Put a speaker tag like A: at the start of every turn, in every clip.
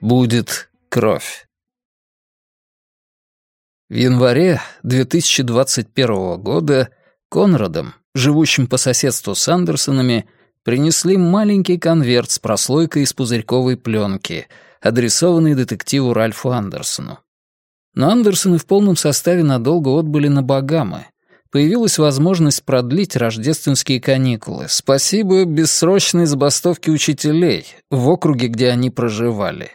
A: будет кровь. В январе 2021 года Конрадом, живущим по соседству с Андерсонами, принесли маленький конверт с прослойкой из пузырьковой пленки, адресованный детективу Ральфу Андерсону. Но Андерсоны в полном составе надолго отбыли на Багамы. Появилась возможность продлить рождественские каникулы. Спасибо бессрочной забастовке учителей в округе, где они проживали.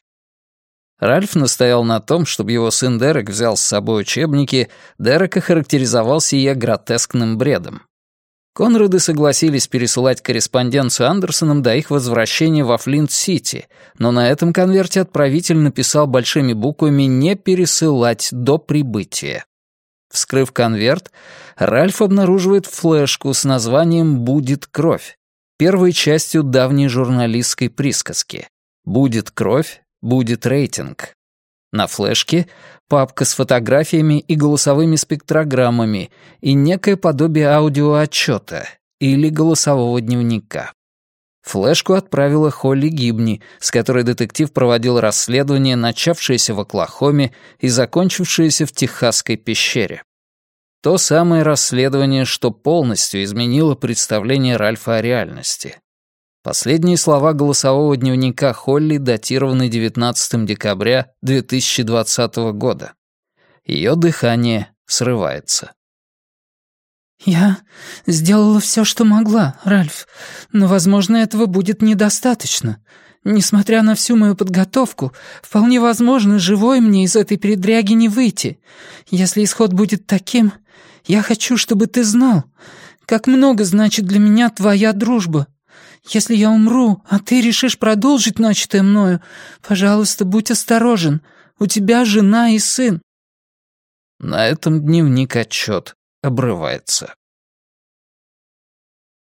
A: Ральф настоял на том, чтобы его сын Дерек взял с собой учебники, Дерек охарактеризовал сие гротескным бредом. Конрады согласились пересылать корреспонденцию Андерсонам до их возвращения во Флинт-Сити, но на этом конверте отправитель написал большими буквами «не пересылать до прибытия». Вскрыв конверт, Ральф обнаруживает флешку с названием «Будет кровь», первой частью давней журналистской присказки. «Будет кровь, будет рейтинг». На флешке папка с фотографиями и голосовыми спектрограммами и некое подобие аудиоотчета или голосового дневника. Флешку отправила Холли Гибни, с которой детектив проводил расследование, начавшееся в Оклахоме и закончившееся в Техасской пещере. То самое расследование, что полностью изменило представление Ральфа о реальности. Последние слова голосового дневника Холли датированы 19 декабря 2020 года. Ее дыхание срывается.
B: «Я сделала все, что могла, Ральф, но, возможно, этого будет недостаточно. Несмотря на всю мою подготовку, вполне возможно, живой мне из этой передряги не выйти. Если исход будет таким, я хочу, чтобы ты знал, как много значит для меня твоя дружба. Если я умру, а ты решишь продолжить начатое мною, пожалуйста, будь осторожен. У тебя жена и сын».
A: На этом дневник отчет обрывается.